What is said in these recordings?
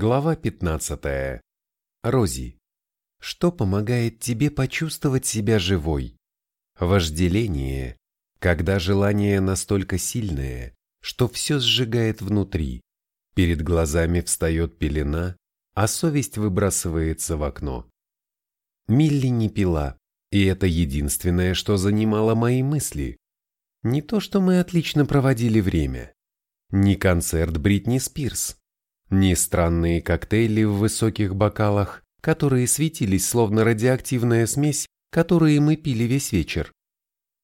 Глава 15. Рози. Что помогает тебе почувствовать себя живой? Вожделение, когда желание настолько сильное, что все сжигает внутри. Перед глазами встает пелена, а совесть выбрасывается в окно. Милли не пила, и это единственное, что занимало мои мысли. Не то, что мы отлично проводили время. Не концерт Бритни Спирс. Не странные коктейли в высоких бокалах, которые светились словно радиоактивная смесь, которые мы пили весь вечер.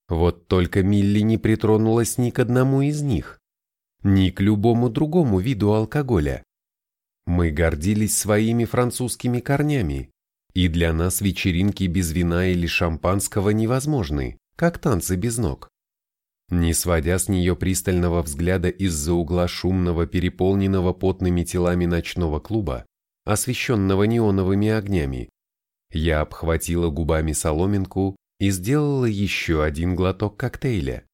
Вот только Милли не притронулась ни к одному из них, ни к любому другому виду алкоголя. Мы гордились своими французскими корнями, и для нас вечеринки без вина или шампанского невозможны, как танцы без ног. Не сводя с нее пристального взгляда из-за угла шумного, переполненного потными телами ночного клуба, освещенного неоновыми огнями, я обхватила губами соломинку и сделала еще один глоток коктейля.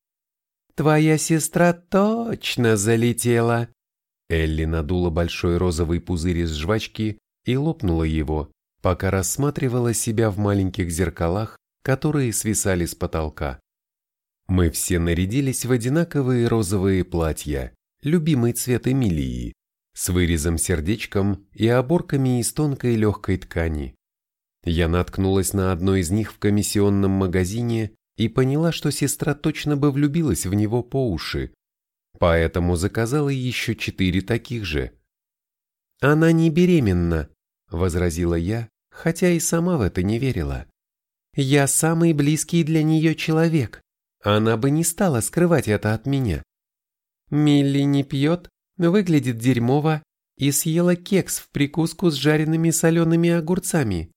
«Твоя сестра точно залетела!» Элли надула большой розовый пузырь из жвачки и лопнула его, пока рассматривала себя в маленьких зеркалах, которые свисали с потолка. Мы все нарядились в одинаковые розовые платья, любимый цвет Эмилии, с вырезом-сердечком и оборками из тонкой легкой ткани. Я наткнулась на одно из них в комиссионном магазине и поняла, что сестра точно бы влюбилась в него по уши, поэтому заказала еще четыре таких же. «Она не беременна», — возразила я, хотя и сама в это не верила. «Я самый близкий для нее человек, она бы не стала скрывать это от меня». Милли не пьет, выглядит дерьмово и съела кекс в прикуску с жареными солеными огурцами.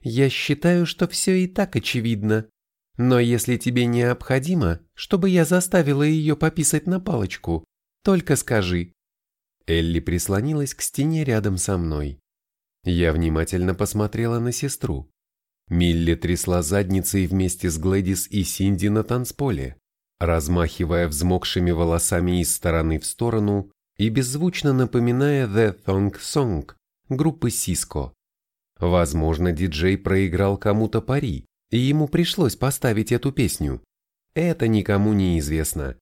Я считаю, что все и так очевидно. Но если тебе необходимо, чтобы я заставила ее пописать на палочку, только скажи». Элли прислонилась к стене рядом со мной. Я внимательно посмотрела на сестру. Милли трясла задницей вместе с Глэдис и Синди на танцполе, размахивая взмокшими волосами из стороны в сторону и беззвучно напоминая The Thong Song группы Сиско. Возможно, диджей проиграл кому-то пари, и ему пришлось поставить эту песню. Это никому не известно.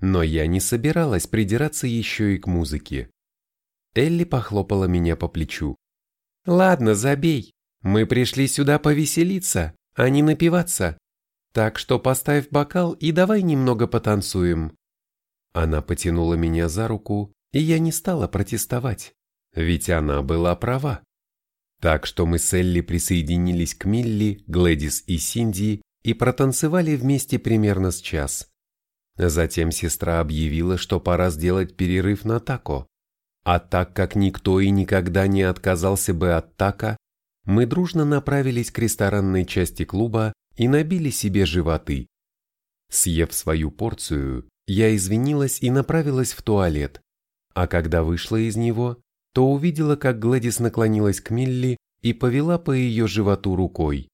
Но я не собиралась придираться еще и к музыке. Элли похлопала меня по плечу. «Ладно, забей. Мы пришли сюда повеселиться, а не напиваться. Так что поставь бокал и давай немного потанцуем». Она потянула меня за руку, и я не стала протестовать, ведь она была права. Так что мы с Элли присоединились к Милли, Глэдис и Синди и протанцевали вместе примерно с час. Затем сестра объявила, что пора сделать перерыв на тако. А так как никто и никогда не отказался бы от тако, мы дружно направились к ресторанной части клуба и набили себе животы. Съев свою порцию, я извинилась и направилась в туалет, а когда вышла из него, то увидела, как Глэдис наклонилась к Милли и повела по ее животу рукой.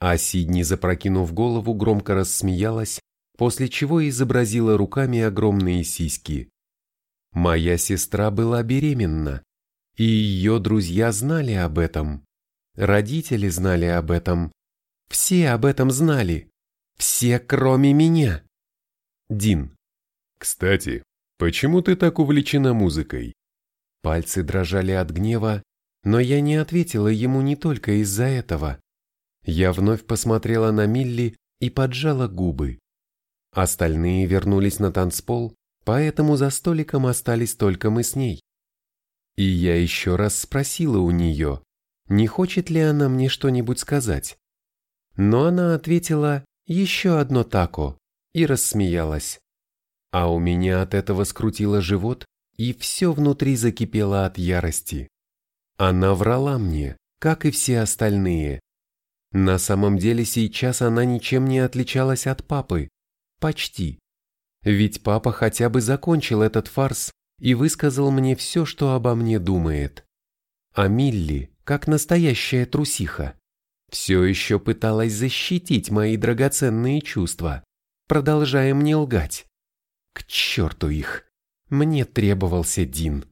А Сидни, запрокинув голову, громко рассмеялась, после чего изобразила руками огромные сиськи. Моя сестра была беременна, и ее друзья знали об этом. Родители знали об этом. Все об этом знали. Все, кроме меня. Дин. Кстати, почему ты так увлечена музыкой? Пальцы дрожали от гнева, но я не ответила ему не только из-за этого. Я вновь посмотрела на Милли и поджала губы. Остальные вернулись на танцпол, поэтому за столиком остались только мы с ней. И я еще раз спросила у нее, не хочет ли она мне что-нибудь сказать. Но она ответила «еще одно тако» и рассмеялась. А у меня от этого скрутило живот, и все внутри закипело от ярости. Она врала мне, как и все остальные. На самом деле сейчас она ничем не отличалась от папы. Почти. Ведь папа хотя бы закончил этот фарс и высказал мне все, что обо мне думает. А Милли, как настоящая трусиха, все еще пыталась защитить мои драгоценные чувства, продолжая мне лгать. К черту их! Мне требовался Дин.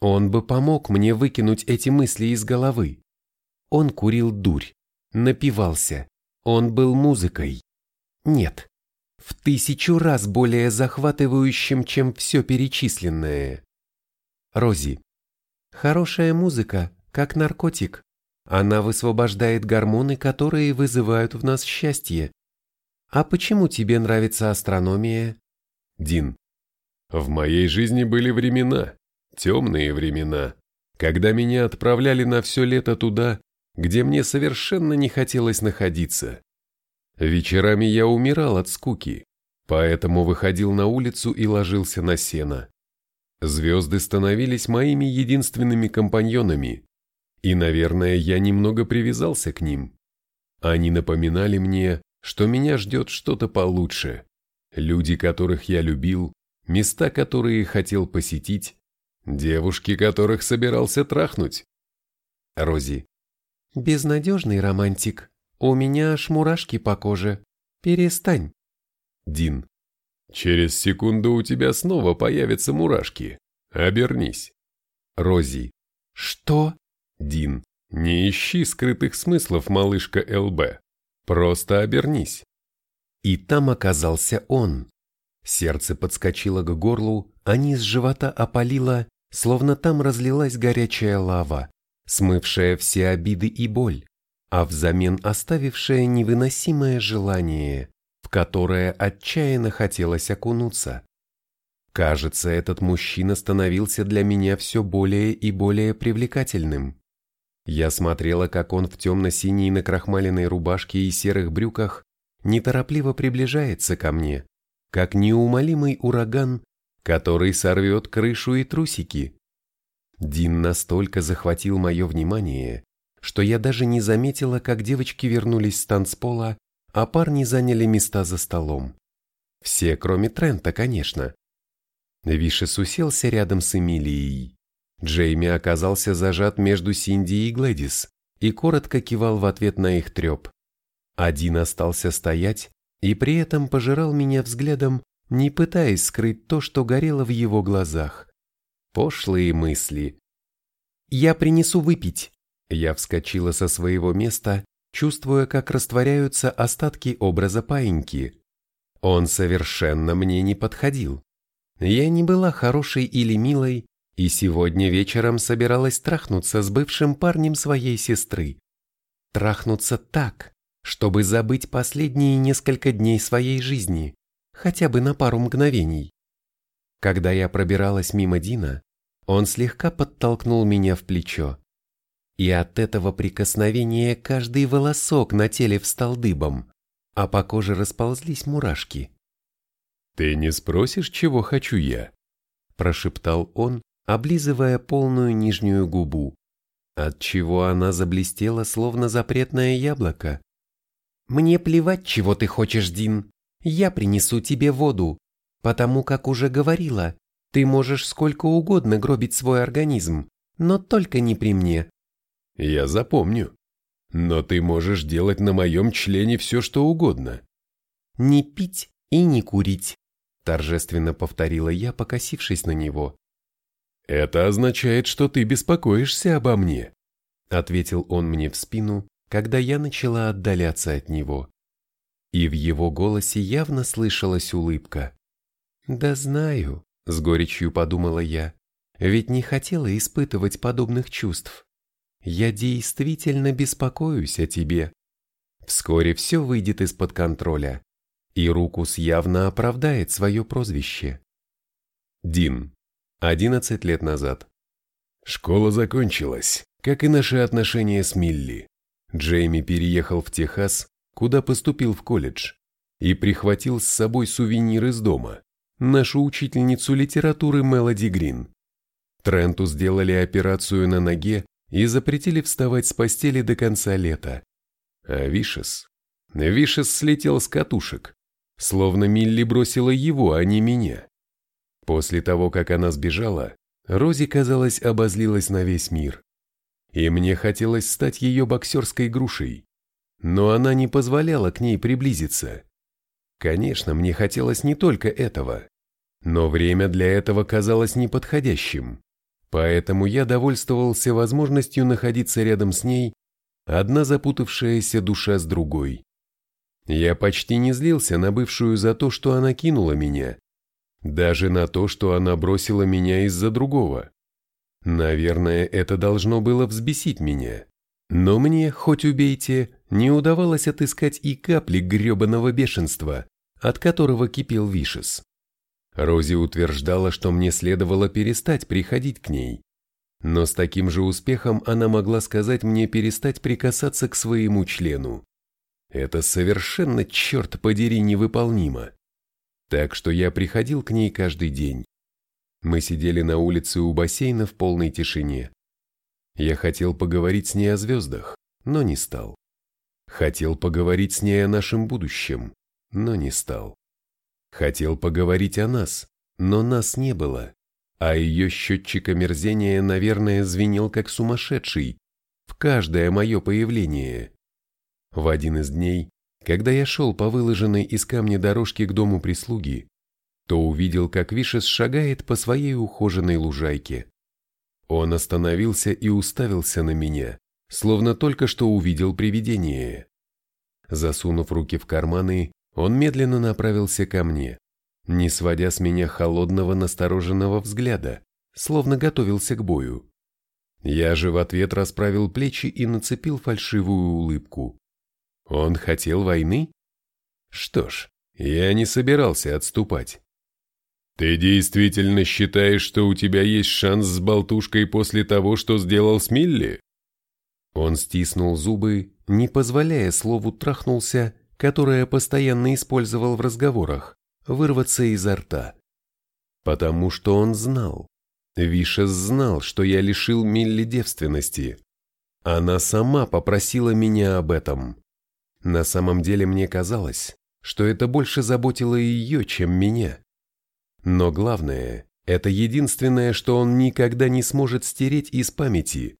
Он бы помог мне выкинуть эти мысли из головы. Он курил дурь, напивался, он был музыкой. Нет, в тысячу раз более захватывающим, чем все перечисленное. Рози. Хорошая музыка, как наркотик. Она высвобождает гормоны, которые вызывают в нас счастье. А почему тебе нравится астрономия? Дин. В моей жизни были времена, темные времена, когда меня отправляли на все лето туда, где мне совершенно не хотелось находиться. Вечерами я умирал от скуки, поэтому выходил на улицу и ложился на сено. Звезды становились моими единственными компаньонами, и, наверное, я немного привязался к ним. Они напоминали мне, что меня ждет что-то получше. Люди, которых я любил, места, которые хотел посетить, девушки, которых собирался трахнуть. Рози. Безнадежный романтик. У меня аж мурашки по коже. Перестань. Дин. Через секунду у тебя снова появятся мурашки. Обернись. Рози. Что? Дин. Не ищи скрытых смыслов, малышка ЛБ. Просто обернись. И там оказался он. Сердце подскочило к горлу, а низ живота опалило, словно там разлилась горячая лава, смывшая все обиды и боль, а взамен оставившая невыносимое желание, в которое отчаянно хотелось окунуться. Кажется, этот мужчина становился для меня все более и более привлекательным. Я смотрела, как он в темно-синей накрахмаленной рубашке и серых брюках неторопливо приближается ко мне, как неумолимый ураган, который сорвет крышу и трусики. Дин настолько захватил мое внимание, что я даже не заметила, как девочки вернулись с танцпола, а парни заняли места за столом. Все, кроме Трента, конечно. Вишес уселся рядом с Эмилией. Джейми оказался зажат между Синди и Глэдис и коротко кивал в ответ на их треп. Один остался стоять и при этом пожирал меня взглядом, не пытаясь скрыть то, что горело в его глазах. Пошлые мысли. «Я принесу выпить!» Я вскочила со своего места, чувствуя, как растворяются остатки образа паиньки. Он совершенно мне не подходил. Я не была хорошей или милой, и сегодня вечером собиралась трахнуться с бывшим парнем своей сестры. Трахнуться так, чтобы забыть последние несколько дней своей жизни, хотя бы на пару мгновений. Когда я пробиралась мимо Дина, он слегка подтолкнул меня в плечо. И от этого прикосновения каждый волосок на теле встал дыбом, а по коже расползлись мурашки. «Ты не спросишь, чего хочу я?» – прошептал он, облизывая полную нижнюю губу, отчего она заблестела, словно запретное яблоко. «Мне плевать, чего ты хочешь, Дин. Я принесу тебе воду, потому как уже говорила, ты можешь сколько угодно гробить свой организм, но только не при мне». «Я запомню. Но ты можешь делать на моем члене все, что угодно». «Не пить и не курить», – торжественно повторила я, покосившись на него. «Это означает, что ты беспокоишься обо мне», – ответил он мне в спину, когда я начала отдаляться от него. И в его голосе явно слышалась улыбка. «Да знаю», — с горечью подумала я, «ведь не хотела испытывать подобных чувств. Я действительно беспокоюсь о тебе. Вскоре все выйдет из-под контроля, и Рукус явно оправдает свое прозвище». Дин. 11 лет назад. Школа закончилась, как и наши отношения с Милли. Джейми переехал в Техас, куда поступил в колледж, и прихватил с собой сувенир из дома, нашу учительницу литературы Мелоди Грин. Тренту сделали операцию на ноге и запретили вставать с постели до конца лета. А Вишес? Вишес слетел с катушек, словно Милли бросила его, а не меня. После того, как она сбежала, Рози, казалось, обозлилась на весь мир и мне хотелось стать ее боксерской грушей. Но она не позволяла к ней приблизиться. Конечно, мне хотелось не только этого, но время для этого казалось неподходящим. Поэтому я довольствовался возможностью находиться рядом с ней, одна запутавшаяся душа с другой. Я почти не злился на бывшую за то, что она кинула меня, даже на то, что она бросила меня из-за другого. Наверное, это должно было взбесить меня. Но мне, хоть убейте, не удавалось отыскать и капли гребаного бешенства, от которого кипел Вишес. Рози утверждала, что мне следовало перестать приходить к ней. Но с таким же успехом она могла сказать мне перестать прикасаться к своему члену. Это совершенно, черт подери, невыполнимо. Так что я приходил к ней каждый день. Мы сидели на улице у бассейна в полной тишине. Я хотел поговорить с ней о звездах, но не стал. Хотел поговорить с ней о нашем будущем, но не стал. Хотел поговорить о нас, но нас не было, а ее счетчик омерзения, наверное, звенел как сумасшедший в каждое мое появление. В один из дней, когда я шел по выложенной из камня дорожке к дому прислуги, то увидел, как Вишес шагает по своей ухоженной лужайке. Он остановился и уставился на меня, словно только что увидел привидение. Засунув руки в карманы, он медленно направился ко мне, не сводя с меня холодного настороженного взгляда, словно готовился к бою. Я же в ответ расправил плечи и нацепил фальшивую улыбку. Он хотел войны? Что ж, я не собирался отступать. «Ты действительно считаешь, что у тебя есть шанс с болтушкой после того, что сделал с Милли?» Он стиснул зубы, не позволяя слову «трахнулся», которое постоянно использовал в разговорах, вырваться изо рта. Потому что он знал. Вишес знал, что я лишил Милли девственности. Она сама попросила меня об этом. На самом деле мне казалось, что это больше заботило ее, чем меня. Но главное, это единственное, что он никогда не сможет стереть из памяти.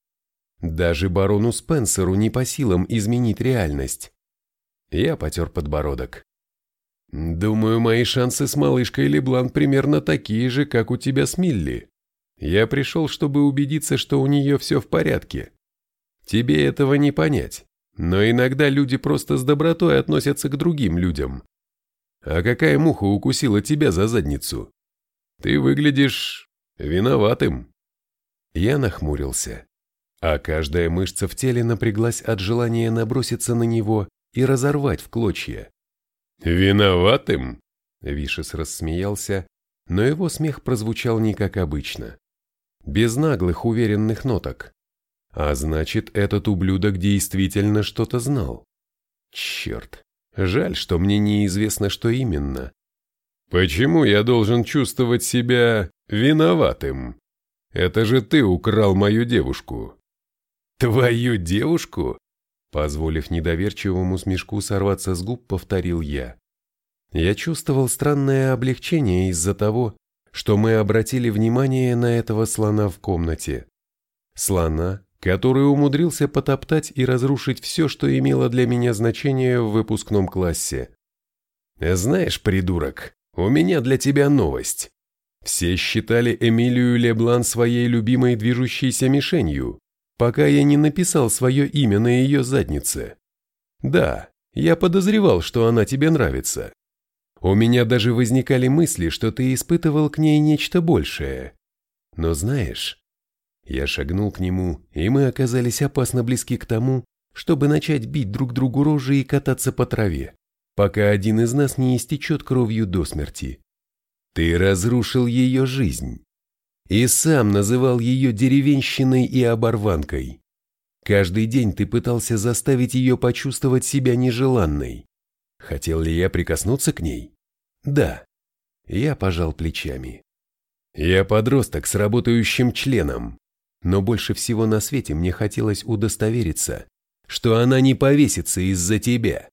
Даже барону Спенсеру не по силам изменить реальность. Я потер подбородок. Думаю, мои шансы с малышкой Леблан примерно такие же, как у тебя с Милли. Я пришел, чтобы убедиться, что у нее все в порядке. Тебе этого не понять, но иногда люди просто с добротой относятся к другим людям. А какая муха укусила тебя за задницу? Ты выглядишь виноватым. Я нахмурился, а каждая мышца в теле напряглась от желания наброситься на него и разорвать в клочья. «Виноватым?» Вишес рассмеялся, но его смех прозвучал не как обычно. Без наглых уверенных ноток. А значит, этот ублюдок действительно что-то знал. Черт, Жаль, что мне неизвестно, что именно. Почему я должен чувствовать себя виноватым? Это же ты украл мою девушку. Твою девушку? Позволив недоверчивому смешку сорваться с губ, повторил я. Я чувствовал странное облегчение из-за того, что мы обратили внимание на этого слона в комнате. Слона, который умудрился потоптать и разрушить все, что имело для меня значение в выпускном классе. Знаешь, придурок, у меня для тебя новость. Все считали Эмилию Леблан своей любимой движущейся мишенью, пока я не написал свое имя на ее заднице. Да, я подозревал, что она тебе нравится. У меня даже возникали мысли, что ты испытывал к ней нечто большее. Но знаешь, я шагнул к нему, и мы оказались опасно близки к тому, чтобы начать бить друг другу рожи и кататься по траве, пока один из нас не истечет кровью до смерти. Ты разрушил ее жизнь. И сам называл ее деревенщиной и оборванкой. Каждый день ты пытался заставить ее почувствовать себя нежеланной. Хотел ли я прикоснуться к ней? Да. Я пожал плечами. Я подросток с работающим членом, но больше всего на свете мне хотелось удостовериться, что она не повесится из-за тебя.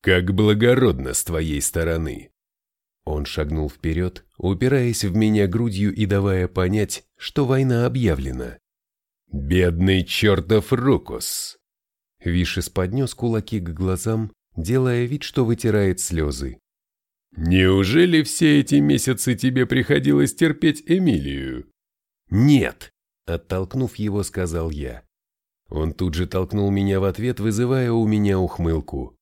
Как благородно с твоей стороны. Он шагнул вперед, упираясь в меня грудью и давая понять, что война объявлена. «Бедный чертов Рукус!» Вишес поднес кулаки к глазам, делая вид, что вытирает слезы. «Неужели все эти месяцы тебе приходилось терпеть Эмилию? «Нет!» – оттолкнув его, сказал я. Он тут же толкнул меня в ответ, вызывая у меня ухмылку.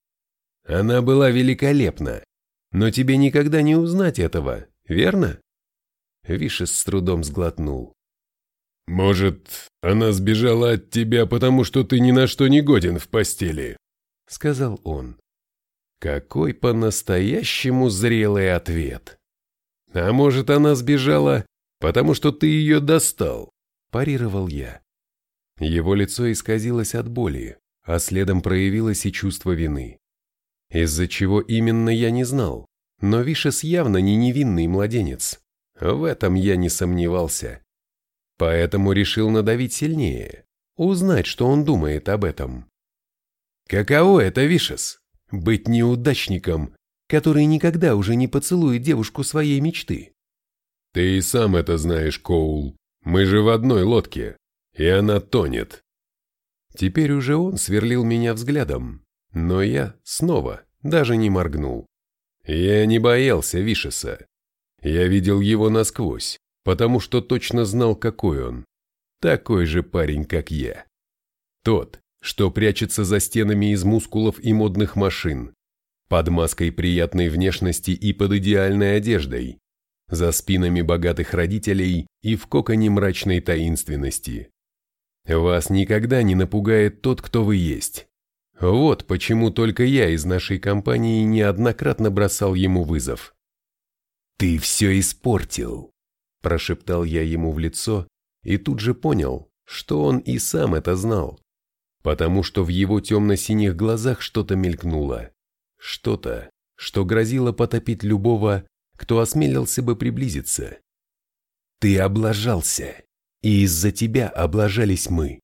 «Она была великолепна, но тебе никогда не узнать этого, верно?» Вишес с трудом сглотнул. «Может, она сбежала от тебя, потому что ты ни на что не годен в постели?» — сказал он. Какой по-настоящему зрелый ответ. «А может, она сбежала, потому что ты ее достал?» – парировал я. Его лицо исказилось от боли, а следом проявилось и чувство вины. Из-за чего именно я не знал, но Вишес явно не невинный младенец. В этом я не сомневался. Поэтому решил надавить сильнее, узнать, что он думает об этом. Каково это, Вишес? Быть неудачником, который никогда уже не поцелует девушку своей мечты. Ты и сам это знаешь, Коул. Мы же в одной лодке, и она тонет. Теперь уже он сверлил меня взглядом, но я снова даже не моргнул. Я не боялся Вишеса. Я видел его насквозь, потому что точно знал, какой он. Такой же парень, как я. Тот, что прячется за стенами из мускулов и модных машин, под маской приятной внешности и под идеальной одеждой, за спинами богатых родителей и в коконе мрачной таинственности. Вас никогда не напугает тот, кто вы есть. Вот почему только я из нашей компании неоднократно бросал ему вызов. «Ты все испортил», Прошептал я ему в лицо и тут же понял, что он и сам это знал, потому что в его темно-синих глазах что-то мелькнуло. Что-то, что грозило потопить любого, кто осмелился бы приблизиться. «Ты облажался, и из-за тебя облажались мы».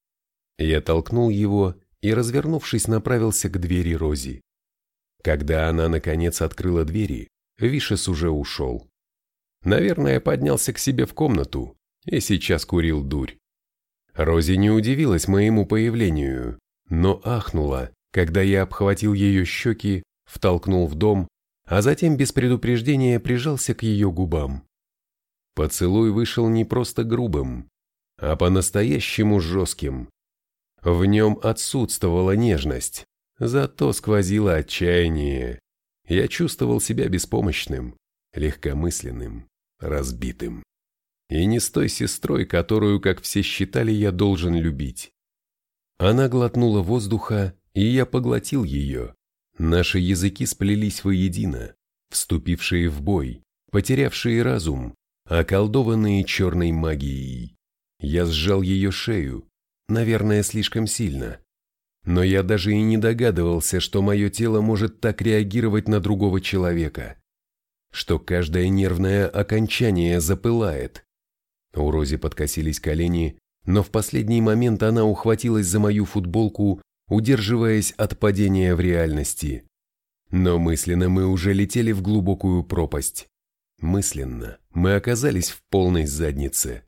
Я толкнул его и, развернувшись, направился к двери Рози. Когда она, наконец, открыла двери, Вишес уже ушел. Наверное, поднялся к себе в комнату и сейчас курил дурь. Рози не удивилась моему появлению, но ахнула, когда я обхватил ее щеки, втолкнул в дом, а затем без предупреждения прижался к ее губам. Поцелуй вышел не просто грубым, а по-настоящему жестким. В нем отсутствовала нежность, зато сквозило отчаяние. Я чувствовал себя беспомощным, легкомысленным разбитым. И не с той сестрой, которую, как все считали, я должен любить. Она глотнула воздуха, и я поглотил ее. Наши языки сплелись воедино, вступившие в бой, потерявшие разум, околдованные черной магией. Я сжал ее шею, наверное, слишком сильно. Но я даже и не догадывался, что мое тело может так реагировать на другого человека что каждое нервное окончание запылает. У Рози подкосились колени, но в последний момент она ухватилась за мою футболку, удерживаясь от падения в реальности. Но мысленно мы уже летели в глубокую пропасть. Мысленно мы оказались в полной заднице.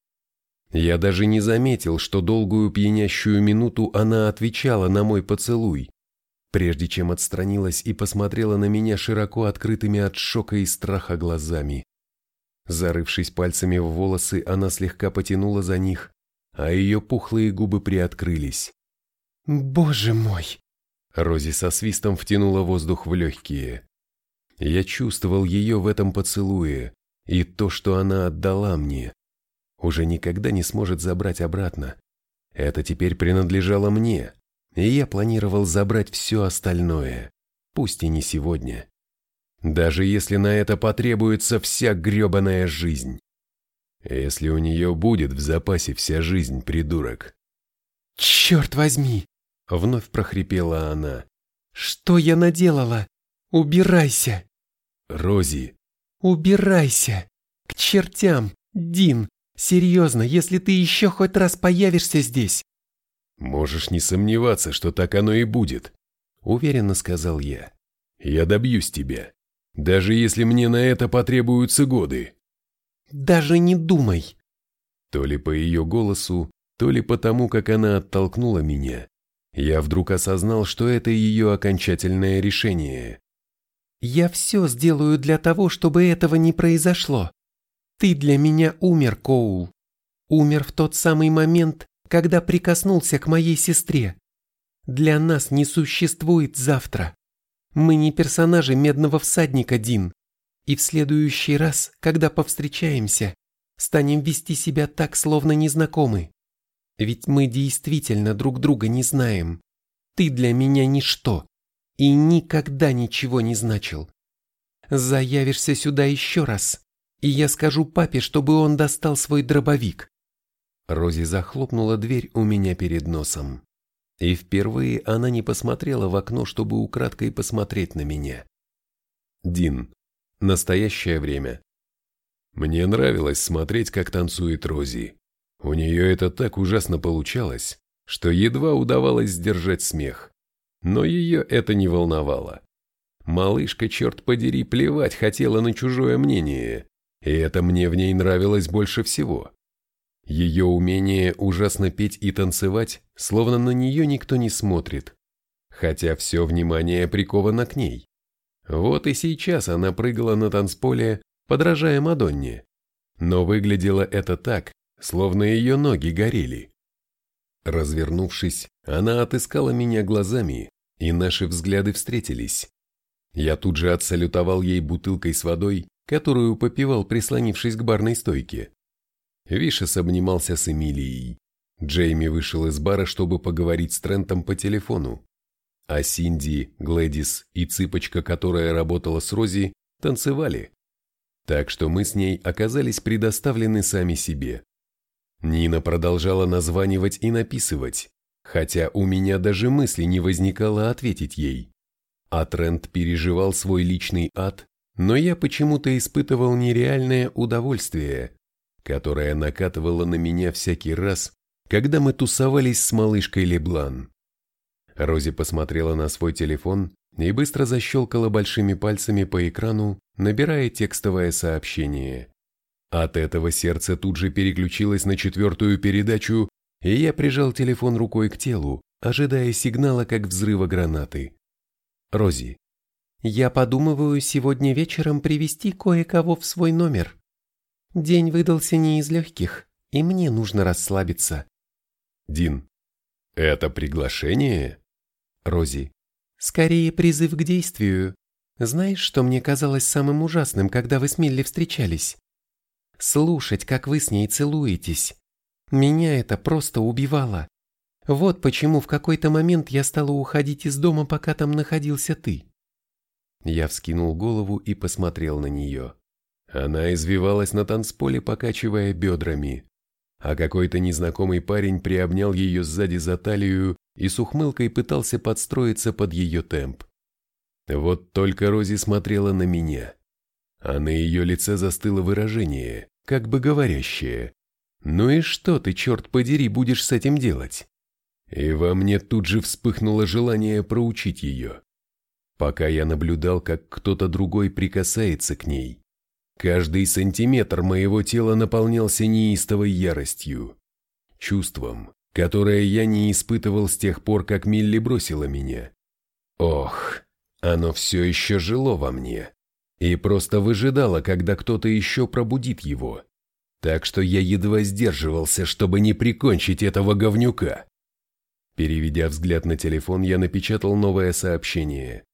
Я даже не заметил, что долгую пьянящую минуту она отвечала на мой поцелуй, прежде чем отстранилась и посмотрела на меня широко открытыми от шока и страха глазами. Зарывшись пальцами в волосы, она слегка потянула за них, а ее пухлые губы приоткрылись. «Боже мой!» Рози со свистом втянула воздух в легкие. Я чувствовал ее в этом поцелуе, и то, что она отдала мне, уже никогда не сможет забрать обратно. Это теперь принадлежало мне, и я планировал забрать все остальное, пусть и не сегодня. Даже если на это потребуется вся гребаная жизнь. Если у нее будет в запасе вся жизнь, придурок. «Черт возьми!» — вновь прохрипела она. «Что я наделала? Убирайся!» «Рози!» «Убирайся! К чертям! Дин, серьезно, если ты еще хоть раз появишься здесь, «Можешь не сомневаться, что так оно и будет», — уверенно сказал я. «Я добьюсь тебя, даже если мне на это потребуются годы». «Даже не думай!» То ли по ее голосу, то ли потому, как она оттолкнула меня, я вдруг осознал, что это ее окончательное решение. «Я все сделаю для того, чтобы этого не произошло. Ты для меня умер, Коул. умер в тот самый момент, когда прикоснулся к моей сестре. Для нас не существует завтра. Мы не персонажи Медного всадника, Дин. И в следующий раз, когда повстречаемся, станем вести себя так, словно незнакомы. Ведь мы действительно друг друга не знаем. Ты для меня ничто и никогда ничего не значил. Заявишься сюда еще раз, и я скажу папе, чтобы он достал свой дробовик. Рози захлопнула дверь у меня перед носом. И впервые она не посмотрела в окно, чтобы украдкой посмотреть на меня. Дин. Настоящее время. Мне нравилось смотреть, как танцует Рози. У нее это так ужасно получалось, что едва удавалось сдержать смех. Но ее это не волновало. Малышка, черт подери, плевать хотела на чужое мнение, и это мне в ней нравилось больше всего. Ее умение ужасно петь и танцевать, словно на нее никто не смотрит, хотя все внимание приковано к ней. Вот и сейчас она прыгала на танцполе, подражая Мадонне. Но выглядело это так, словно ее ноги горели. Развернувшись, она отыскала меня глазами, и наши взгляды встретились. Я тут же отсалютовал ей бутылкой с водой, которую попивал, прислонившись к барной стойке. Вишес обнимался с Эмилией. Джейми вышел из бара, чтобы поговорить с Трентом по телефону. А Синди, Глэдис и цыпочка, которая работала с Рози, танцевали. Так что мы с ней оказались предоставлены сами себе. Нина продолжала названивать и написывать, хотя у меня даже мысли не возникало ответить ей. А Трент переживал свой личный ад, но я почему-то испытывал нереальное удовольствие, которое накатывало на меня всякий раз, когда мы тусовались с малышкой Леблан. Рози посмотрела на свой телефон и быстро защелкала большими пальцами по экрану, набирая текстовое сообщение. От этого сердце тут же переключилось на четвертую передачу, и я прижал телефон рукой к телу, ожидая сигнала, как взрыва гранаты. Рози. Я подумываю сегодня вечером привести кое-кого в свой номер. День выдался не из легких, и мне нужно расслабиться. Дин. Это приглашение? Рози. Скорее призыв к действию. Знаешь, что мне казалось самым ужасным, когда вы с Милли встречались? Слушать, как вы с ней целуетесь. Меня это просто убивало. Вот почему в какой-то момент я стала уходить из дома, пока там находился ты. Я вскинул голову и посмотрел на нее. Она извивалась на танцполе, покачивая бедрами, а какой-то незнакомый парень приобнял ее сзади за талию и с ухмылкой пытался подстроиться под ее темп. Вот только Рози смотрела на меня, а на ее лице застыло выражение, как бы говорящее «Ну и что ты, черт подери, будешь с этим делать?» И во мне тут же вспыхнуло желание проучить ее. Пока я наблюдал, как кто-то другой прикасается к ней, каждый сантиметр моего тела наполнялся неистовой яростью, чувством, которое я не испытывал с тех пор, как Милли бросила меня. Ох, оно все еще жило во мне и просто выжидало, когда кто-то еще пробудит его. Так что я едва сдерживался, чтобы не прикончить этого говнюка. Переведя взгляд на телефон, я напечатал новое сообщение.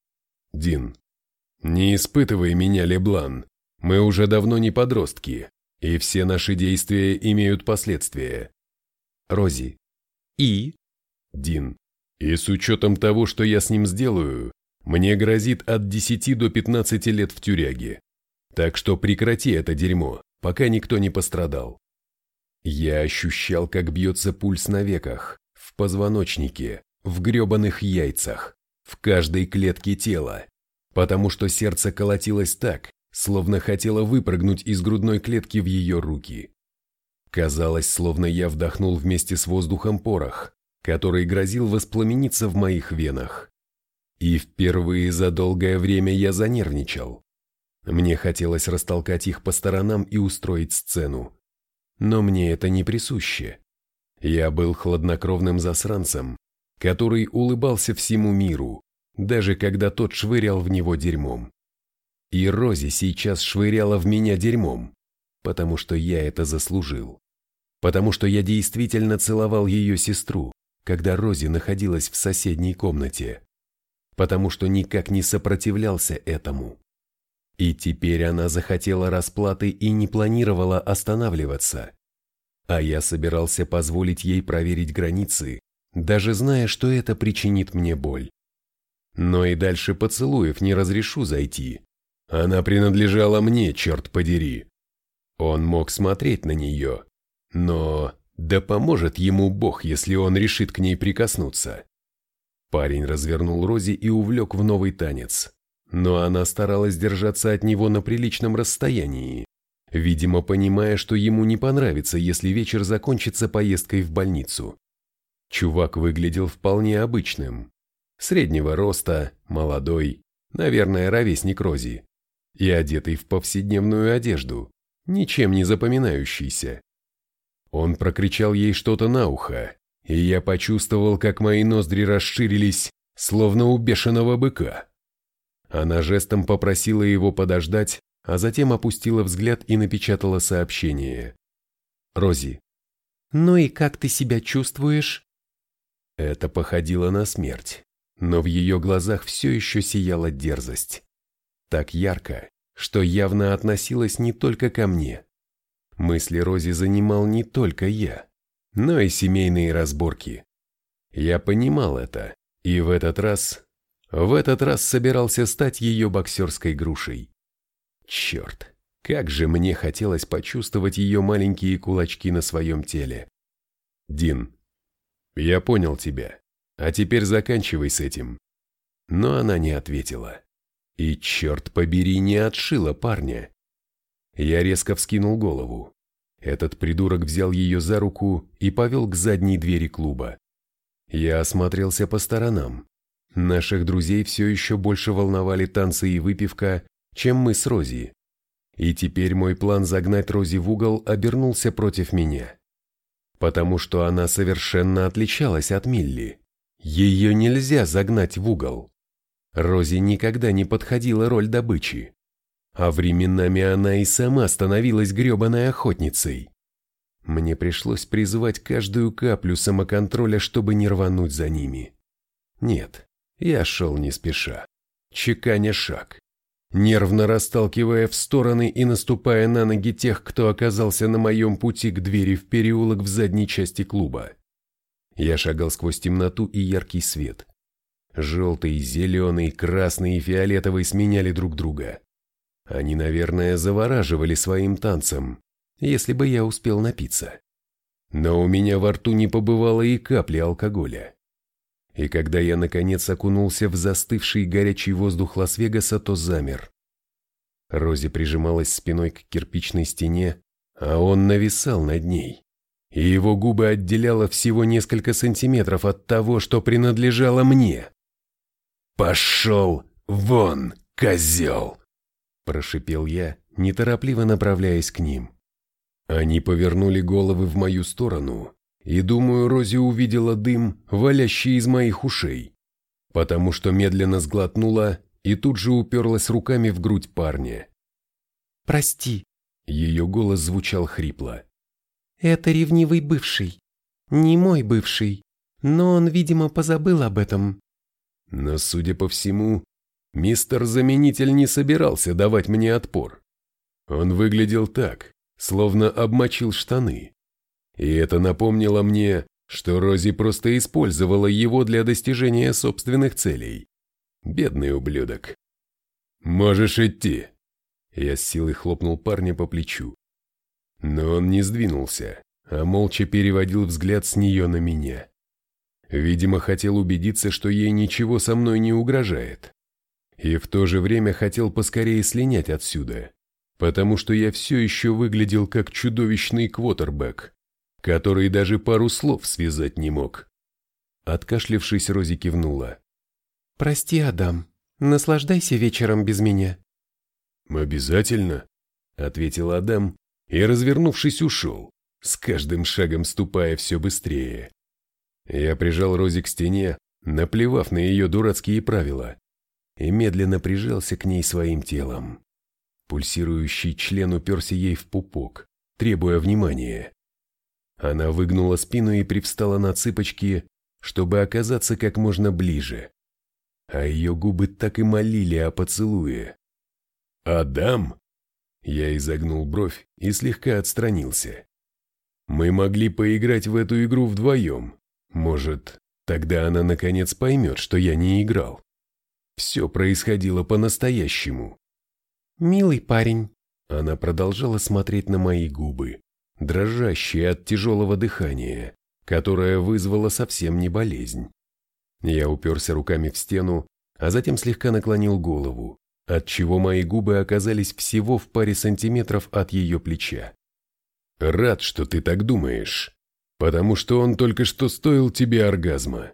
«Дин, не испытывай меня, Леблан. Мы уже давно не подростки, и все наши действия имеют последствия». Рози. «И?» Дин. «И с учетом того, что я с ним сделаю, мне грозит от 10 до 15 лет в тюряге. Так что прекрати это дерьмо, пока никто не пострадал». Я ощущал, как бьется пульс на веках, в позвоночнике, в гребаных яйцах, в каждой клетке тела, потому что сердце колотилось так, словно хотело выпрыгнуть из грудной клетки в ее руки. Казалось, словно я вдохнул вместе с воздухом порох, который грозил воспламениться в моих венах. И впервые за долгое время я занервничал. Мне хотелось растолкать их по сторонам и устроить сцену. Но мне это не присуще. Я был хладнокровным засранцем, который улыбался всему миру, даже когда тот швырял в него дерьмом. И Рози сейчас швыряла в меня дерьмом, потому что я это заслужил. потому что я действительно целовал ее сестру, когда Рози находилась в соседней комнате, потому что никак не сопротивлялся этому. И теперь она захотела расплаты и не планировала останавливаться. А я собирался позволить ей проверить границы, даже зная, что это причинит мне боль. Но и дальше поцелуев не разрешу зайти. Она принадлежала мне, черт подери. Он мог смотреть на нее, но да поможет ему Бог, если он решит к ней прикоснуться. Парень развернул Рози и увлек в новый танец, но она старалась держаться от него на приличном расстоянии, видимо, понимая, что ему не понравится, если вечер закончится поездкой в больницу. Чувак выглядел вполне обычным. Среднего роста, молодой, наверное, ровесник Рози, и одетый в повседневную одежду, ничем не запоминающийся. Он прокричал ей что-то на ухо, и я почувствовал, как мои ноздри расширились, словно у бешеного быка. Она жестом попросила его подождать, а затем опустила взгляд и напечатала сообщение. «Рози, ну и как ты себя чувствуешь?» Это походило на смерть, но в ее глазах все еще сияла дерзость. Так ярко, что явно относилась не только ко мне. Мысли Рози занимал не только я но и семейные разборки. Я понимал это, и в этот раз, в этот раз собирался стать ее боксерской грушей. Черт, как же мне хотелось почувствовать ее маленькие кулачки на своем теле. Дин, я понял тебя, а теперь заканчивай с этим. Но она не ответила. И, черт побери, не отшила парня. Я резко вскинул голову. Этот придурок взял ее за руку и повел к задней двери клуба. Я осмотрелся по сторонам. Наших друзей все еще больше волновали танцы и выпивка, чем мы с Рози. И теперь мой план загнать Рози в угол обернулся против меня. Потому что она совершенно отличалась от Милли. Ее нельзя загнать в угол. Рози никогда не подходила роль добычи а временами она и сама становилась гребаной охотницей. Мне пришлось призвать каждую каплю самоконтроля, чтобы не рвануть за ними. Нет, я шел не спеша, чеканя шаг, нервно расталкивая в стороны и наступая на ноги тех, кто оказался на моем пути к двери в переулок в задней части клуба. Я шагал сквозь темноту и яркий свет. Желтый, зеленый, красный и фиолетовый сменяли друг друга. Они, наверное, завораживали своим танцем, если бы я успел напиться. Но у меня во рту не побывало и капли алкоголя. И когда я, наконец, окунулся в застывший горячий воздух Лас-Вегаса, то замер. Рози прижималась спиной к кирпичной стене, а он нависал над ней. И его губы отделяло всего несколько сантиметров от того, что принадлежало мне. «Пошел вон, козел!» Прошипел я, неторопливо направляясь к ним. Они повернули головы в мою сторону, и, думаю, Рози увидела дым, валящий из моих ушей, потому что медленно сглотнула и тут же уперлась руками в грудь парня. «Прости», — ее голос звучал хрипло. «Это ревнивый бывший. Не мой бывший, но он, видимо, позабыл об этом». Но, судя по всему, Мистер-заменитель не собирался давать мне отпор. Он выглядел так, словно обмочил штаны. И это напомнило мне, что Рози просто использовала его для достижения собственных целей. Бедный ублюдок. «Можешь идти!» Я с силой хлопнул парня по плечу. Но он не сдвинулся, а молча переводил взгляд с нее на меня. Видимо, хотел убедиться, что ей ничего со мной не угрожает и в то же время хотел поскорее слинять отсюда, потому что я все еще выглядел как чудовищный квотербек, который даже пару слов связать не мог. Откашлившись, Рози кивнула. «Прости, Адам, наслаждайся вечером без меня». «Обязательно», — ответил Адам и, развернувшись, ушел, с каждым шагом ступая все быстрее. Я прижал Рози к стене, наплевав на ее дурацкие правила, и медленно прижался к ней своим телом. Пульсирующий член уперся ей в пупок, требуя внимания. Она выгнула спину и привстала на цыпочки, чтобы оказаться как можно ближе. А ее губы так и молили о поцелуе. «Адам?» Я изогнул бровь и слегка отстранился. «Мы могли поиграть в эту игру вдвоем. Может, тогда она наконец поймет, что я не играл. Все происходило по-настоящему». «Милый парень». Она продолжала смотреть на мои губы, дрожащие от тяжелого дыхания, которое вызвало совсем не болезнь. Я уперся руками в стену, а затем слегка наклонил голову, отчего мои губы оказались всего в паре сантиметров от ее плеча. «Рад, что ты так думаешь, потому что он только что стоил тебе оргазма».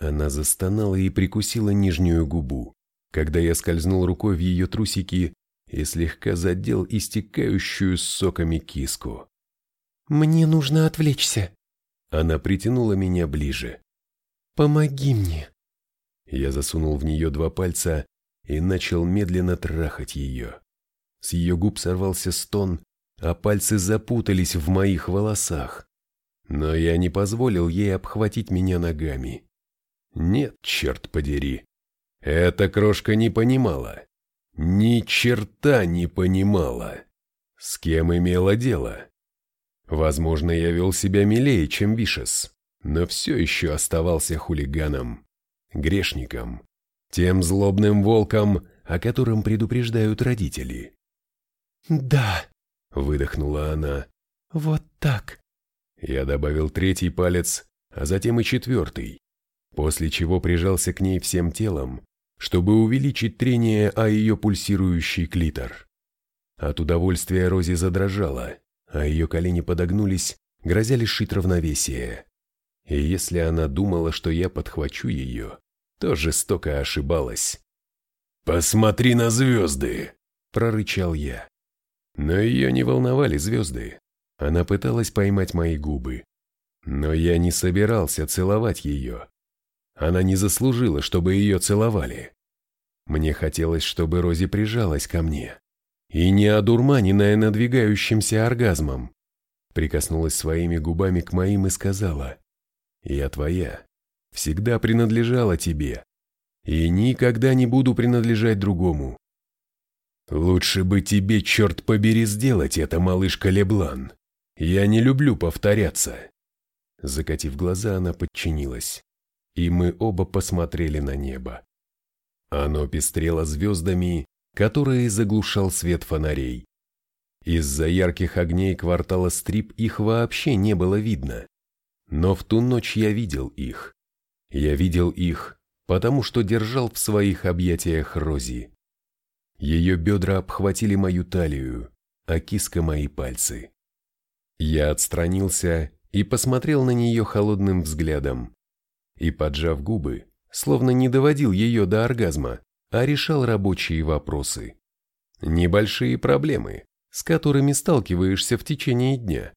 Она застонала и прикусила нижнюю губу, когда я скользнул рукой в ее трусики и слегка задел истекающую соками киску. «Мне нужно отвлечься». Она притянула меня ближе. «Помоги мне». Я засунул в нее два пальца и начал медленно трахать ее. С ее губ сорвался стон, а пальцы запутались в моих волосах. Но я не позволил ей обхватить меня ногами. Нет, черт подери. Эта крошка не понимала. Ни черта не понимала. С кем имела дело? Возможно, я вел себя милее, чем Вишес, но все еще оставался хулиганом, грешником, тем злобным волком, о котором предупреждают родители. «Да», — выдохнула она. «Вот так». Я добавил третий палец, а затем и четвертый, после чего прижался к ней всем телом, чтобы увеличить трение о ее пульсирующий клитор. От удовольствия Рози задрожала, а ее колени подогнулись, грозя лишить равновесия. И если она думала, что я подхвачу ее, то жестоко ошибалась. «Посмотри на звезды!» – прорычал я. Но ее не волновали звезды. Она пыталась поймать мои губы. Но я не собирался целовать ее. Она не заслужила, чтобы ее целовали. Мне хотелось, чтобы Рози прижалась ко мне. И не одурманенная надвигающимся оргазмом. Прикоснулась своими губами к моим и сказала, «Я твоя, всегда принадлежала тебе, и никогда не буду принадлежать другому. Лучше бы тебе, черт побери, сделать это, малышка Леблан. Я не люблю повторяться». Закатив глаза, она подчинилась, и мы оба посмотрели на небо. Оно пестрело звездами, которые заглушал свет фонарей. Из-за ярких огней квартала Стрип их вообще не было видно. Но в ту ночь я видел их. Я видел их, потому что держал в своих объятиях Рози. Ее бедра обхватили мою талию, а киска мои пальцы. Я отстранился и посмотрел на нее холодным взглядом. И, поджав губы, словно не доводил ее до оргазма, а решал рабочие вопросы. Небольшие проблемы, с которыми сталкиваешься в течение дня.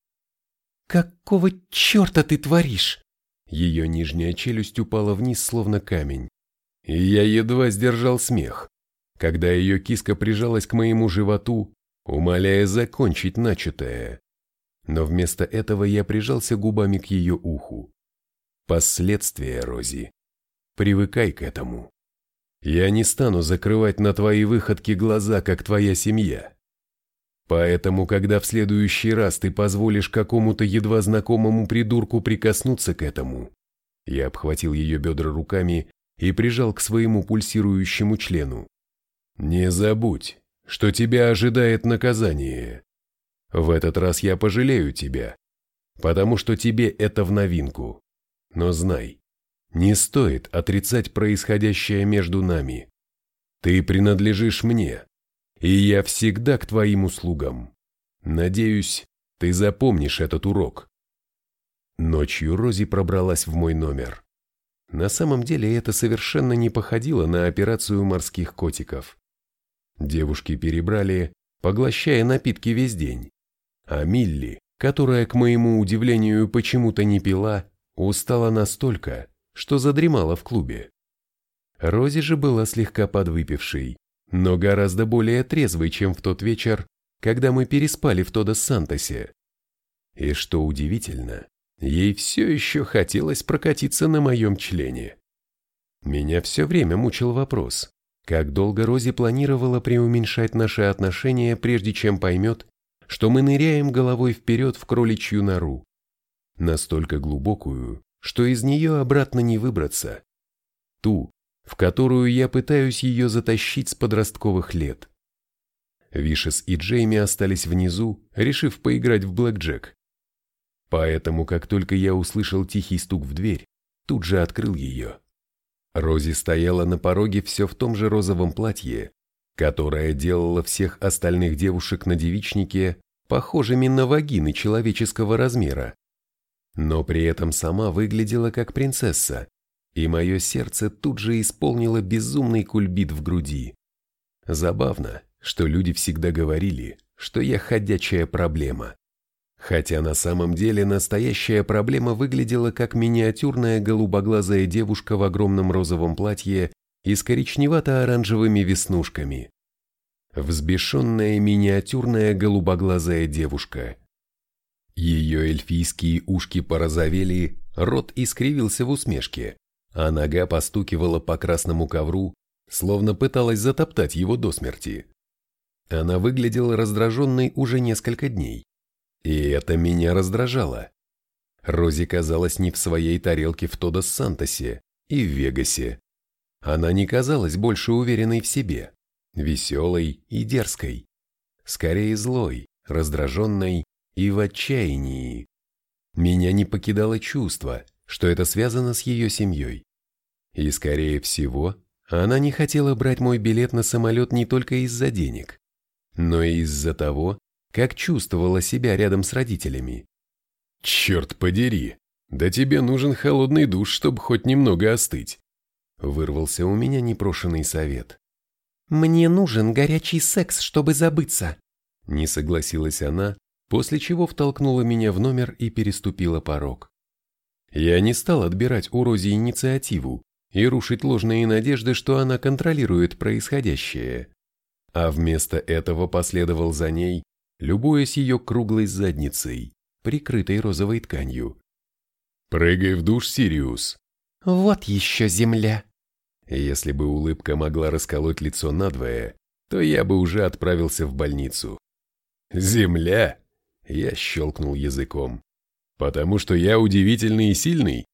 «Какого черта ты творишь?» Ее нижняя челюсть упала вниз, словно камень. И я едва сдержал смех, когда ее киска прижалась к моему животу, умоляя закончить начатое. Но вместо этого я прижался губами к ее уху. Последствия, Рози. Привыкай к этому. Я не стану закрывать на твои выходки глаза, как твоя семья. Поэтому, когда в следующий раз ты позволишь какому-то едва знакомому придурку прикоснуться к этому, я обхватил ее бедра руками и прижал к своему пульсирующему члену. Не забудь, что тебя ожидает наказание. В этот раз я пожалею тебя, потому что тебе это в новинку. Но знай, не стоит отрицать происходящее между нами. Ты принадлежишь мне, и я всегда к твоим услугам. Надеюсь, ты запомнишь этот урок. Ночью Рози пробралась в мой номер. На самом деле это совершенно не походило на операцию морских котиков. Девушки перебрали, поглощая напитки весь день. А Милли, которая, к моему удивлению, почему-то не пила, устала настолько, что задремала в клубе. Рози же была слегка подвыпившей, но гораздо более трезвой, чем в тот вечер, когда мы переспали в Тодос Сантосе. И что удивительно, ей все еще хотелось прокатиться на моем члене. Меня все время мучил вопрос, как долго Рози планировала преуменьшать наши отношения, прежде чем поймет, что мы ныряем головой вперед в кроличью нору. Настолько глубокую, что из нее обратно не выбраться. Ту, в которую я пытаюсь ее затащить с подростковых лет. Вишес и Джейми остались внизу, решив поиграть в блэкджек. Поэтому, как только я услышал тихий стук в дверь, тут же открыл ее. Рози стояла на пороге все в том же розовом платье, которое делало всех остальных девушек на девичнике похожими на вагины человеческого размера. Но при этом сама выглядела как принцесса, и мое сердце тут же исполнило безумный кульбит в груди. Забавно, что люди всегда говорили, что я ходячая проблема. Хотя на самом деле настоящая проблема выглядела как миниатюрная голубоглазая девушка в огромном розовом платье и с коричневато-оранжевыми веснушками. Взбешенная миниатюрная голубоглазая девушка. Ее эльфийские ушки порозовели, рот искривился в усмешке, а нога постукивала по красному ковру, словно пыталась затоптать его до смерти. Она выглядела раздраженной уже несколько дней. И это меня раздражало. Рози казалась не в своей тарелке в Тодос Сантосе и в Вегасе. Она не казалась больше уверенной в себе, веселой и дерзкой. Скорее злой, раздраженной и в отчаянии. Меня не покидало чувство, что это связано с ее семьей. И, скорее всего, она не хотела брать мой билет на самолет не только из-за денег, но и из-за того, как чувствовала себя рядом с родителями. «Черт подери, да тебе нужен холодный душ, чтобы хоть немного остыть», вырвался у меня непрошенный совет. «Мне нужен горячий секс, чтобы забыться», не согласилась она, после чего втолкнула меня в номер и переступила порог. Я не стал отбирать у Рози инициативу и рушить ложные надежды, что она контролирует происходящее, а вместо этого последовал за ней, любуясь ее круглой задницей, прикрытой розовой тканью. «Прыгай в душ, Сириус!» «Вот еще земля!» Если бы улыбка могла расколоть лицо надвое, то я бы уже отправился в больницу. «Земля!» Я щелкнул языком. «Потому что я удивительный и сильный?»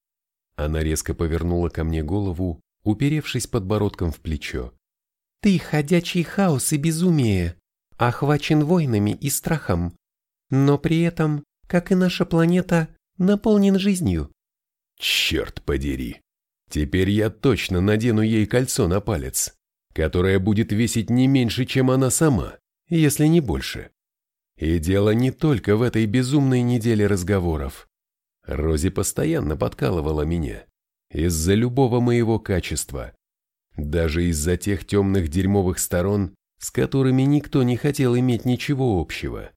Она резко повернула ко мне голову, уперевшись подбородком в плечо. «Ты ходячий хаос и безумие!» охвачен войнами и страхом, но при этом, как и наша планета, наполнен жизнью. Черт подери! Теперь я точно надену ей кольцо на палец, которое будет весить не меньше, чем она сама, если не больше. И дело не только в этой безумной неделе разговоров. Рози постоянно подкалывала меня. Из-за любого моего качества. Даже из-за тех темных дерьмовых сторон, с которыми никто не хотел иметь ничего общего.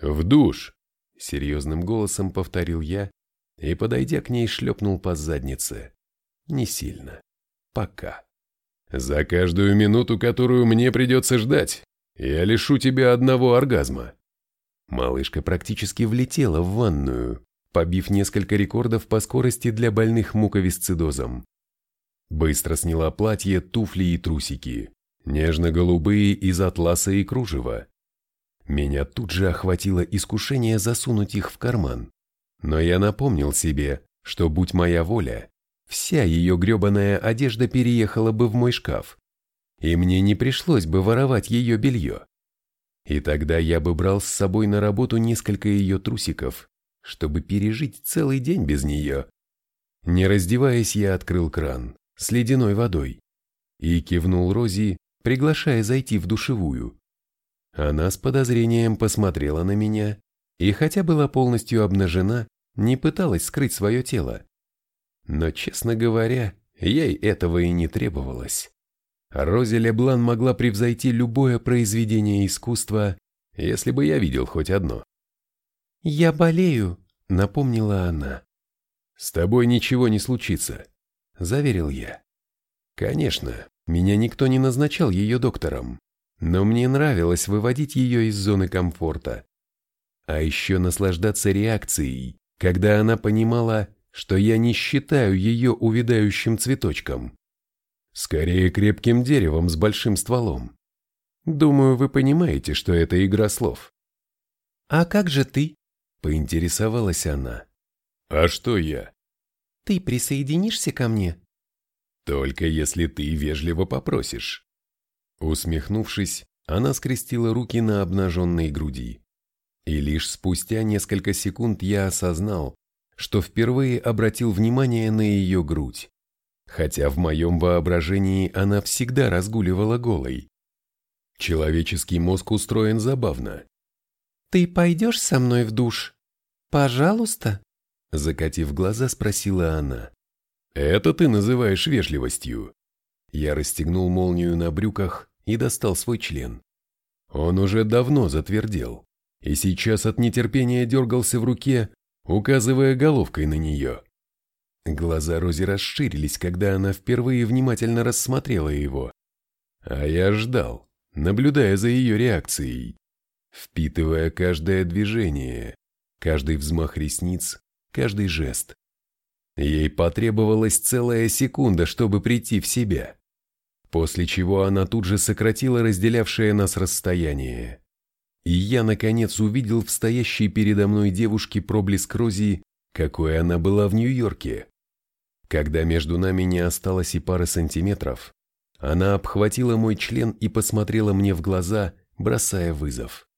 «В душ!» — серьезным голосом повторил я и, подойдя к ней, шлепнул по заднице. Не сильно. Пока. «За каждую минуту, которую мне придется ждать, я лишу тебя одного оргазма». Малышка практически влетела в ванную, побив несколько рекордов по скорости для больных муковисцидозом. Быстро сняла платье, туфли и трусики нежно-голубые из атласа и кружева. Меня тут же охватило искушение засунуть их в карман, но я напомнил себе, что будь моя воля, вся ее гребаная одежда переехала бы в мой шкаф, и мне не пришлось бы воровать ее белье. И тогда я бы брал с собой на работу несколько ее трусиков, чтобы пережить целый день без нее. Не раздеваясь, я открыл кран с ледяной водой и кивнул Рози, приглашая зайти в душевую. Она с подозрением посмотрела на меня и, хотя была полностью обнажена, не пыталась скрыть свое тело. Но, честно говоря, ей этого и не требовалось. Рози Леблан могла превзойти любое произведение искусства, если бы я видел хоть одно. «Я болею», — напомнила она. «С тобой ничего не случится», — заверил я. Конечно, меня никто не назначал ее доктором, но мне нравилось выводить ее из зоны комфорта. А еще наслаждаться реакцией, когда она понимала, что я не считаю ее увядающим цветочком. Скорее крепким деревом с большим стволом. Думаю, вы понимаете, что это игра слов. «А как же ты?» – поинтересовалась она. «А что я?» «Ты присоединишься ко мне?» «Только если ты вежливо попросишь». Усмехнувшись, она скрестила руки на обнаженной груди. И лишь спустя несколько секунд я осознал, что впервые обратил внимание на ее грудь, хотя в моем воображении она всегда разгуливала голой. Человеческий мозг устроен забавно. «Ты пойдешь со мной в душ? Пожалуйста?» Закатив глаза, спросила она. «Это ты называешь вежливостью?» Я расстегнул молнию на брюках и достал свой член. Он уже давно затвердел, и сейчас от нетерпения дергался в руке, указывая головкой на нее. Глаза Рози расширились, когда она впервые внимательно рассмотрела его. А я ждал, наблюдая за ее реакцией, впитывая каждое движение, каждый взмах ресниц, каждый жест. Ей потребовалась целая секунда, чтобы прийти в себя, после чего она тут же сократила разделявшее нас расстояние. И я, наконец, увидел в стоящей передо мной девушке проблеск Рози, какой она была в Нью-Йорке. Когда между нами не осталось и пары сантиметров, она обхватила мой член и посмотрела мне в глаза, бросая вызов.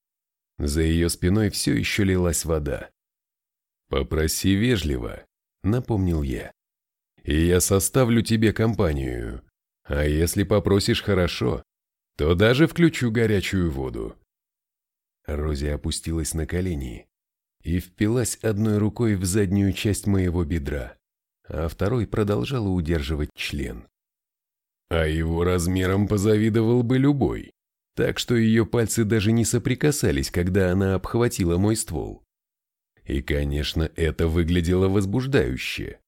За ее спиной все еще лилась вода. «Попроси вежливо», — напомнил я. «И я составлю тебе компанию. А если попросишь хорошо, то даже включу горячую воду». Рози опустилась на колени и впилась одной рукой в заднюю часть моего бедра, а второй продолжала удерживать член. А его размером позавидовал бы любой, так что ее пальцы даже не соприкасались, когда она обхватила мой ствол. И, конечно, это выглядело возбуждающе.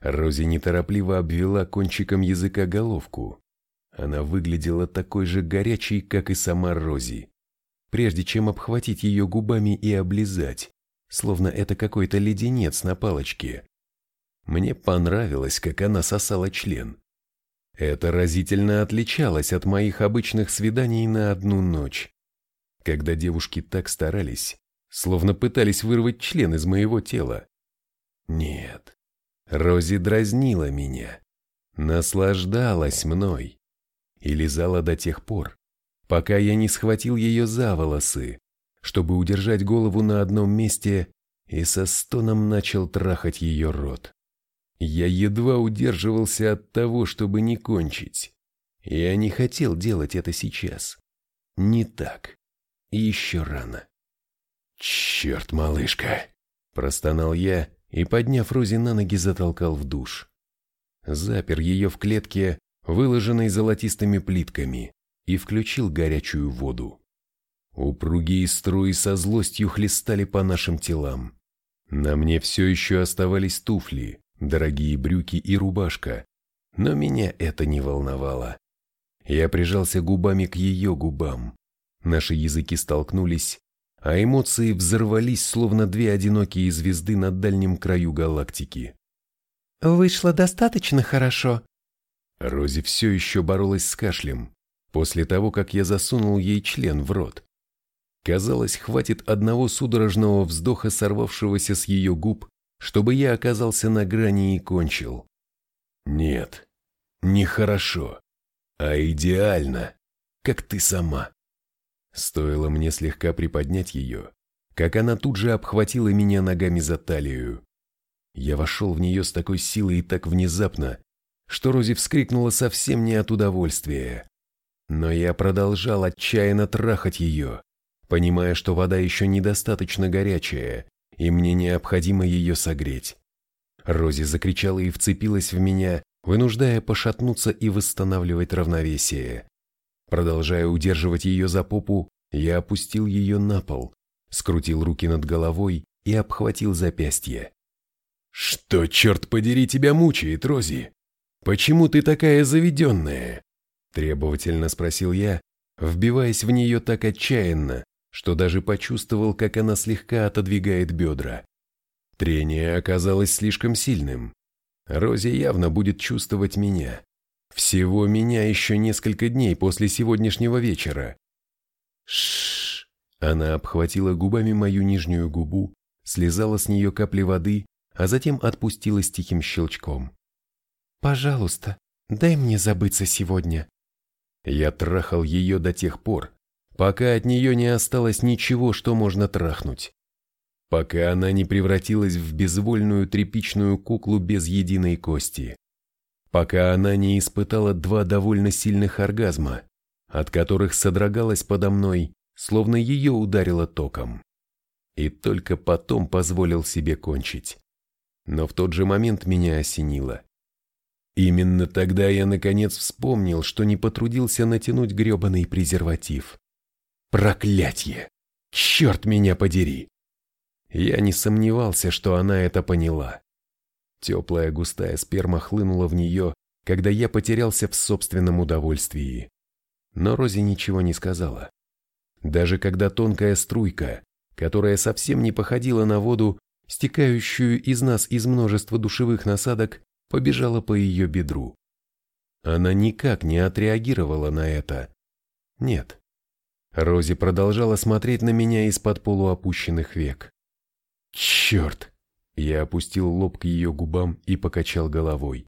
Рози неторопливо обвела кончиком языка головку. Она выглядела такой же горячей, как и сама Рози. Прежде чем обхватить ее губами и облизать, словно это какой-то леденец на палочке. Мне понравилось, как она сосала член. Это разительно отличалось от моих обычных свиданий на одну ночь, когда девушки так старались, словно пытались вырвать член из моего тела. Нет, Рози дразнила меня, наслаждалась мной и лизала до тех пор, пока я не схватил ее за волосы, чтобы удержать голову на одном месте и со стоном начал трахать ее рот. Я едва удерживался от того, чтобы не кончить. Я не хотел делать это сейчас. Не так. Еще рано. «Черт, малышка!» – простонал я и, подняв Рози на ноги, затолкал в душ. Запер ее в клетке, выложенной золотистыми плитками, и включил горячую воду. Упругие струи со злостью хлестали по нашим телам. На мне все еще оставались туфли, дорогие брюки и рубашка, но меня это не волновало. Я прижался губами к ее губам. Наши языки столкнулись, а эмоции взорвались, словно две одинокие звезды на дальнем краю галактики. «Вышло достаточно хорошо?» Рози все еще боролась с кашлем, после того, как я засунул ей член в рот. Казалось, хватит одного судорожного вздоха, сорвавшегося с ее губ, чтобы я оказался на грани и кончил. Нет, не хорошо, а идеально, как ты сама. Стоило мне слегка приподнять ее, как она тут же обхватила меня ногами за талию. Я вошел в нее с такой силой и так внезапно, что Рози вскрикнула совсем не от удовольствия. Но я продолжал отчаянно трахать ее, понимая, что вода еще недостаточно горячая, и мне необходимо ее согреть. Рози закричала и вцепилась в меня, вынуждая пошатнуться и восстанавливать равновесие. Продолжая удерживать ее за попу, я опустил ее на пол, скрутил руки над головой и обхватил запястье. «Что, черт подери, тебя мучает, Рози? Почему ты такая заведенная?» Требовательно спросил я, вбиваясь в нее так отчаянно, что даже почувствовал, как она слегка отодвигает бедра. Трение оказалось слишком сильным. Рози явно будет чувствовать меня. Всего меня еще несколько дней после сегодняшнего вечера. Шш. Она обхватила губами мою нижнюю губу, слезала с нее капли воды, а затем отпустила с тихим щелчком. «Пожалуйста, дай мне забыться сегодня». Я трахал ее до тех пор, пока от нее не осталось ничего, что можно трахнуть. Пока она не превратилась в безвольную тряпичную куклу без единой кости. Пока она не испытала два довольно сильных оргазма, от которых содрогалась подо мной, словно ее ударило током. И только потом позволил себе кончить. Но в тот же момент меня осенило. Именно тогда я наконец вспомнил, что не потрудился натянуть гребаный презерватив. Проклятье! Черт меня подери! Я не сомневался, что она это поняла. Теплая густая сперма хлынула в нее, когда я потерялся в собственном удовольствии. Но Рози ничего не сказала. Даже когда тонкая струйка, которая совсем не походила на воду, стекающую из нас из множества душевых насадок, побежала по ее бедру. Она никак не отреагировала на это. Нет, Рози продолжала смотреть на меня из-под полуопущенных век. «Черт!» Я опустил лоб к ее губам и покачал головой.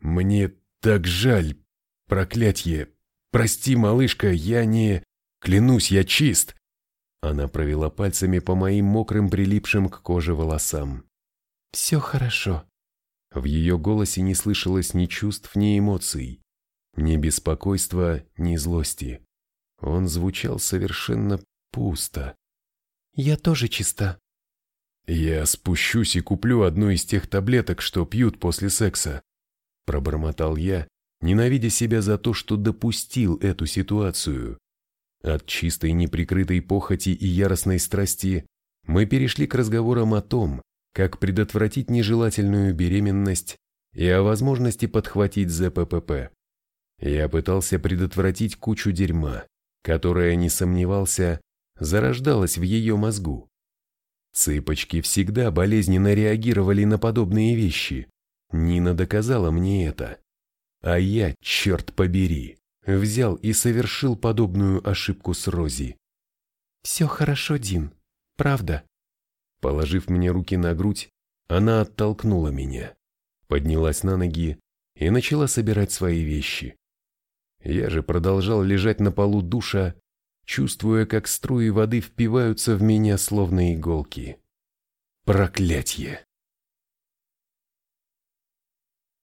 «Мне так жаль! Проклятье! Прости, малышка, я не... Клянусь, я чист!» Она провела пальцами по моим мокрым прилипшим к коже волосам. «Все хорошо». В ее голосе не слышалось ни чувств, ни эмоций, ни беспокойства, ни злости. Он звучал совершенно пусто. «Я тоже чиста». «Я спущусь и куплю одну из тех таблеток, что пьют после секса», пробормотал я, ненавидя себя за то, что допустил эту ситуацию. От чистой неприкрытой похоти и яростной страсти мы перешли к разговорам о том, как предотвратить нежелательную беременность и о возможности подхватить ЗППП. Я пытался предотвратить кучу дерьма, которая, не сомневался, зарождалась в ее мозгу. Цыпочки всегда болезненно реагировали на подобные вещи. Нина доказала мне это. А я, черт побери, взял и совершил подобную ошибку с Рози. «Все хорошо, Дин, правда?» Положив мне руки на грудь, она оттолкнула меня, поднялась на ноги и начала собирать свои вещи. Я же продолжал лежать на полу душа, чувствуя, как струи воды впиваются в меня словно иголки. Проклятье!